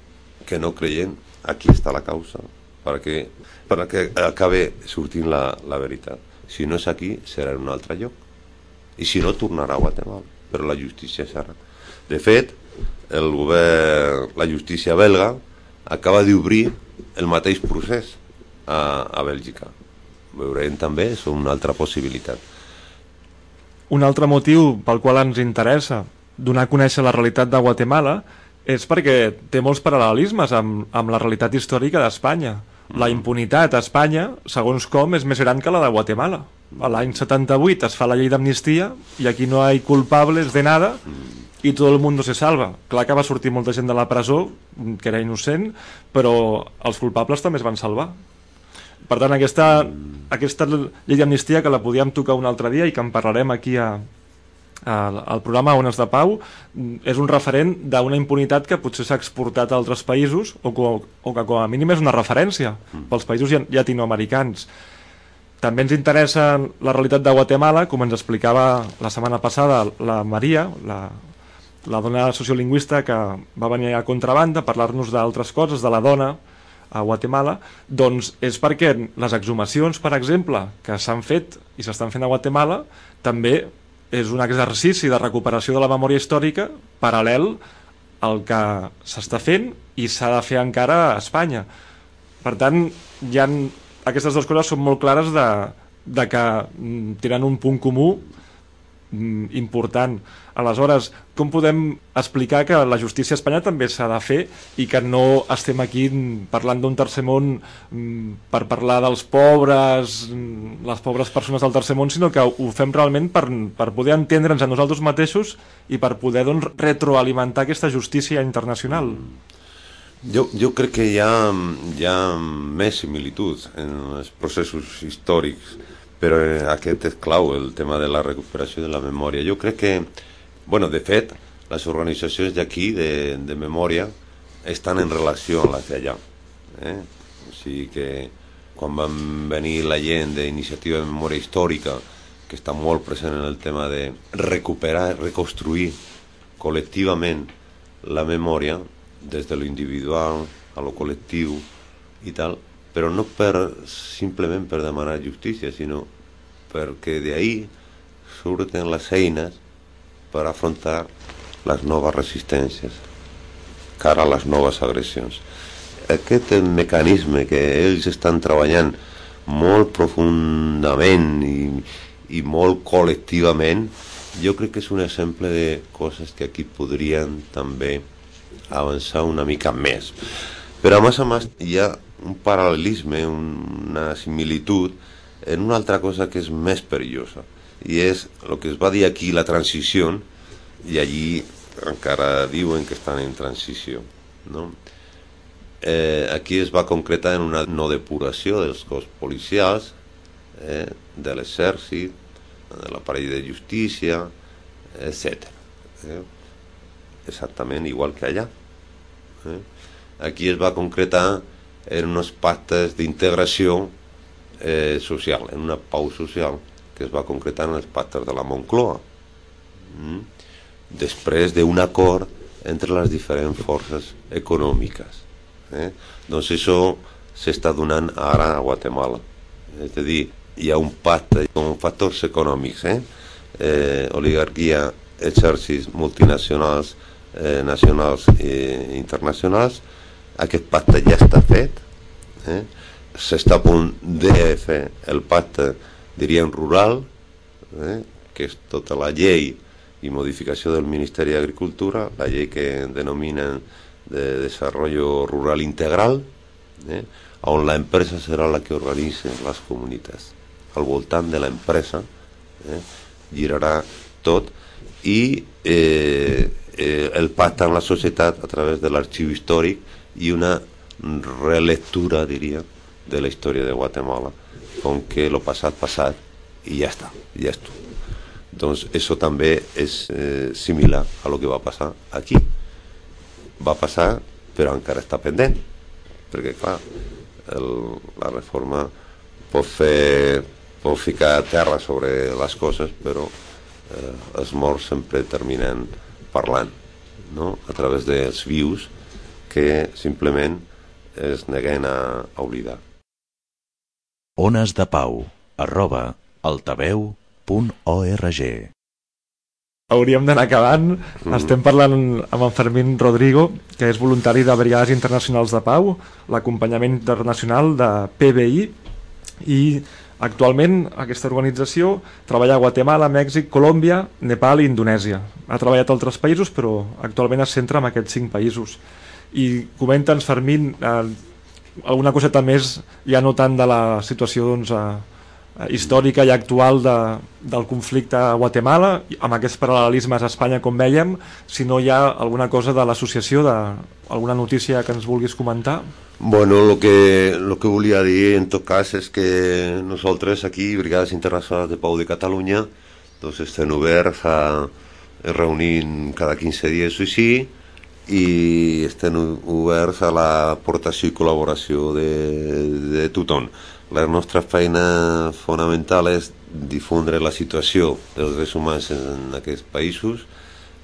que no creiem, aquí està la causa, perquè, perquè acabe sortint la, la veritat. Si no és aquí, serà en un altre lloc. I si no, tornarà a Guatemala. Però la justícia serà. De fet, el govern, la justícia belga acaba d'obrir el mateix procés a, a Bèlgica. Veurem també, és una altra possibilitat. Un altre motiu pel qual ens interessa donar a conèixer la realitat de Guatemala és perquè té molts paral·lelismes amb, amb la realitat històrica d'Espanya. La impunitat a Espanya, segons com, és més gran que la de Guatemala. L'any 78 es fa la llei d'amnistia i aquí no hi ha culpables de nada i tot el món se salva. Clar que va sortir molta gent de la presó, que era innocent, però els culpables també es van salvar. Per tant, aquesta, aquesta llei d'amnistia que la podíem tocar un altre dia i que en parlarem aquí a, al programa Ones de Pau és un referent d'una impunitat que potser s'ha exportat a altres països o, co, o que com a mínim és una referència pels països llat- llatinoamericans. També ens interessa la realitat de Guatemala, com ens explicava la setmana passada la Maria, la, la dona sociolingüista que va venir a contrabanda a parlar-nos d'altres coses, de la dona a Guatemala, doncs és perquè les exhumacions, per exemple, que s'han fet i s'estan fent a Guatemala, també és un exercici de recuperació de la memòria històrica paral·lel al que s'està fent i s'ha de fer encara a Espanya. Per tant, hi ha, aquestes dues coses són molt clares de, de que mm, tenen un punt comú mm, important. Aleshores, com podem explicar que la justícia a Espanya també s'ha de fer i que no estem aquí mm, parlant d'un tercer món mm, per parlar dels pobres, mm, les pobres persones del tercer món, sinó que ho fem realment per, per poder entendre'ns a nosaltres mateixos i per poder doncs, retroalimentar aquesta justícia internacional. Jo, jo crec que hi ha, hi ha més similituds en els processos històrics, però aquest és clau, el tema de la recuperació de la memòria. Jo crec que, bueno, de fet, les organitzacions d'aquí de, de memòria estan en relació amb les d'allà. Eh? O sigui que quan van venir la gent d'iniciativa de memòria històrica, que està molt present en el tema de recuperar, reconstruir col·lectivament la memòria, des de lo individual a lo col·lectiu i tal, però no per simplement per demanar justícia, sinó perquè d'ahir surten les eines per afrontar les noves resistències cara a les noves agressions. Aquest mecanisme que ells estan treballant molt profundament i, i molt col·lectivament, jo crec que és un exemple de coses que aquí podrien també avançar una mica més. Però a més a més hi ha un paral·lelisme, una similitud en una altra cosa que és més perillosa i és el que es va dir aquí la transició i allí encara diuen que estan en transició no? eh, aquí es va concretar en una no depuració dels cos policials eh, de l'exèrcit de l'aparell de justícia etc eh? exactament igual que allà eh? aquí es va concretar en uns pactes d'integració eh, social, en una pau social que es va concretar en els pactes de la Moncloa. Mm? Després d'un acord entre les diferents forces econòmiques. Eh? Doncs això s'està donant ara a Guatemala. És a dir, hi ha un pacte amb factors econòmics, eh? Eh, oligarquia, exèrcits multinacionals, eh, nacionals i internacionals, aquest pacte ja està fet, eh? s'està a punt de fer el pacte, diríem, rural, eh, que és tota la llei i modificació del Ministeri d'Agricultura, la llei que denominen de Desarrollo Rural Integral, eh, on la empresa serà la que organitza les comunitats. Al voltant de l'empresa eh, girarà tot i eh, eh, el pacte amb la societat a través de l'arxiu històric i una relectura, diria, de la història de Guatemala, com que lo passat, passat, i ja està, ja és tot. Doncs això també és eh, similar a lo que va passar aquí. Va passar, però encara està pendent, perquè clar, el, la reforma pot fer pot ficar terra sobre les coses, però eh, els morts sempre terminen parlant, no? a través dels vius que simplement es neguen a, a oblidar ones de pau arroba altaveu.org Hauríem d'anar acabant. Mm. Estem parlant amb en Fermín Rodrigo, que és voluntari de Brigades Internacionals de Pau, l'acompanyament internacional de PBI, i actualment aquesta organització treballa a Guatemala, Mèxic, Colòmbia, Nepal i Indonèsia. Ha treballat a altres països, però actualment es centra en aquests cinc països. I comenta'ns, Fermín, eh, alguna coseta més, ja no tant de la situació doncs, eh, històrica i actual de, del conflicte a Guatemala, amb aquests paral·lelismes a Espanya, com veiem, si no hi ha alguna cosa de l'associació, alguna notícia que ens vulguis comentar? Bueno, lo que, lo que volia dir en tot cas és que nosaltres aquí, Brigades Internacionals de Pau de Catalunya, doncs estem oberts a reunir cada 15 dies o així, i estem oberts a l'aportació i col·laboració de, de tothom. La nostra feina fonamental és difondre la situació dels drets humans en aquests països,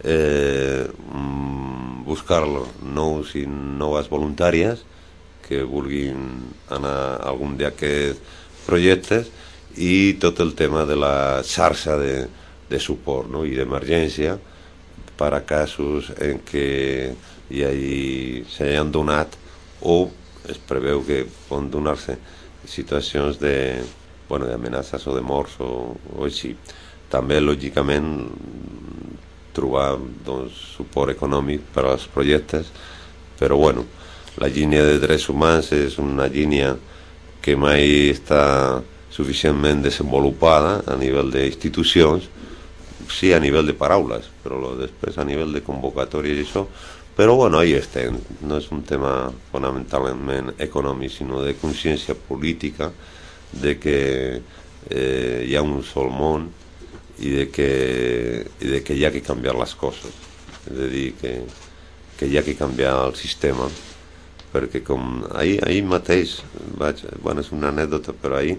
eh, buscar nous i noves voluntàries que vulguin anar a algun d'aquests projectes i tot el tema de la xarxa de, de suport no? i d'emergència, para casos en què hi hagi, s'hagin donat o es preveu que poden donar-se situacions de bueno, d'amenaces o de morts o, o així. També, lògicament, trobar doncs, suport econòmic per als projectes, però bueno, la línia de drets humans és una línia que mai està suficientment desenvolupada a nivell d'institucions sí a nivell de paraules, però després a nivell de convocatòria i això Però bueno, ahí estem. No és un tema fonamentalment econòmic, sinó de consciència política, de que eh, hi ha un sol món i de que, i de que hi ha que canviar les coses. És a dir, que, que hi ha que canviar el sistema, perquè com ahir, ahir mateix, vaig, bueno, és una anècdota, però ahir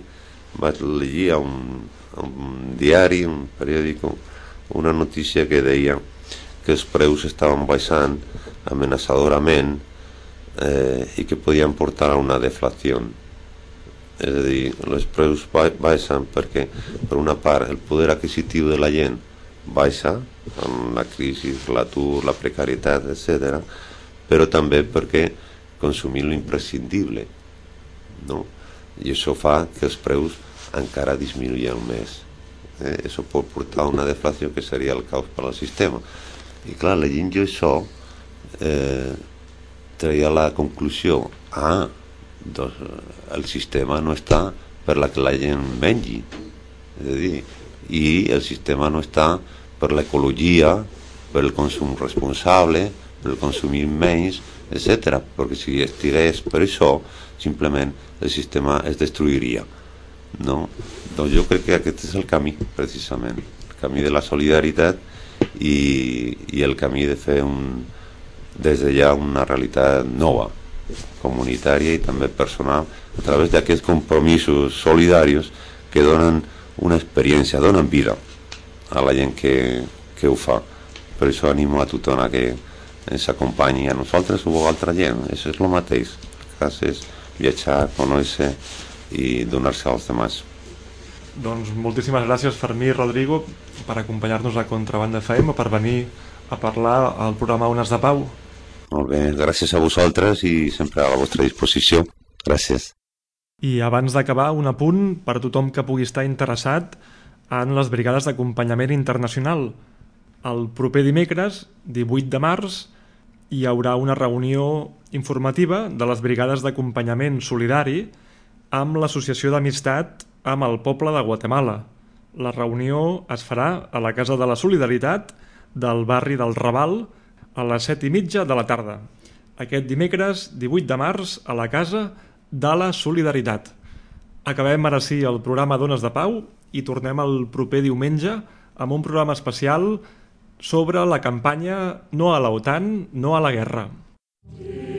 vaig llegir a un, a un diari, un periòdic, una notícia que deia que els preus estaven baixant amenaçadorament eh, i que podien portar a una deflació. És a dir, els preus baixen perquè, per una part, el poder adquisitiu de la gent baixa amb la crisi, l'atur, la precarietat, etc. però també perquè consumir l'imprescindible, no? I això fa que els preus encara disminuïen més. Eh? Això pot portar a una deflació que seria el caos per al sistema. I clar, llegint jo això, eh, treia la conclusió, ah, doncs el sistema no està per la que la gent mengi, és a dir, i el sistema no està per l'ecologia, per el consum responsable, per el consumir menys, etc. Perquè si estigués per això, simplement el sistema es destruiria. No? Doncs jo crec que aquest és el camí, precisament, el camí de la solidaritat i, i el camí de fer un, des de ja una realitat nova, comunitària i també personal, a través d'aquests compromisos solidaris que donen una experiència, donen vida a la gent que, que ho fa. Per això animo a tothom a que ens acompanyi a nosaltres o a altra gent, això és el mateix. El cas és viatjar, conèixer i donar-se als demás. Doncs moltíssimes gràcies Fermí i Rodrigo per acompanyar-nos a Contrabanda FM o per venir a parlar al programa Ones de Pau. Molt bé, gràcies a vosaltres i sempre a la vostra disposició. Gràcies. I abans d'acabar, un apunt per a tothom que pugui estar interessat en les brigades d'acompanyament internacional. El proper dimecres, 18 de març, hi haurà una reunió informativa de les brigades d'acompanyament solidari amb l'Associació d'Amistat amb el poble de Guatemala. La reunió es farà a la Casa de la Solidaritat del barri del Raval a les set i mitja de la tarda. Aquest dimecres, 18 de març, a la Casa de la Solidaritat. Acabem ara sí el programa Dones de Pau i tornem el proper diumenge amb un programa especial sobre la campanya No a l'OTAN, no a la guerra. Sí.